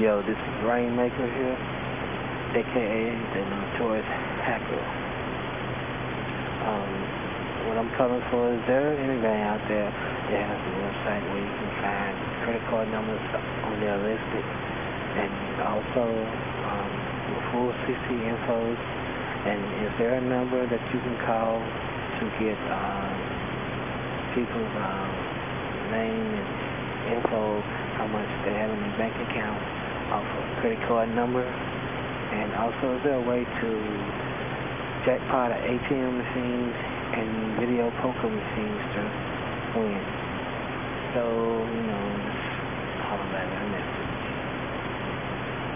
Yo, this is Rainmaker here, aka the Notorious Hacker. Um, what I'm calling for is there anybody out there that has a website where you can find credit card numbers on their listed and also um, full CC infos and is there a number that you can call to get um, people's name and info, how much they have in their bank account credit card number. And also, is there a way to jackpot ATM machines and video poker machines to win? So, you know,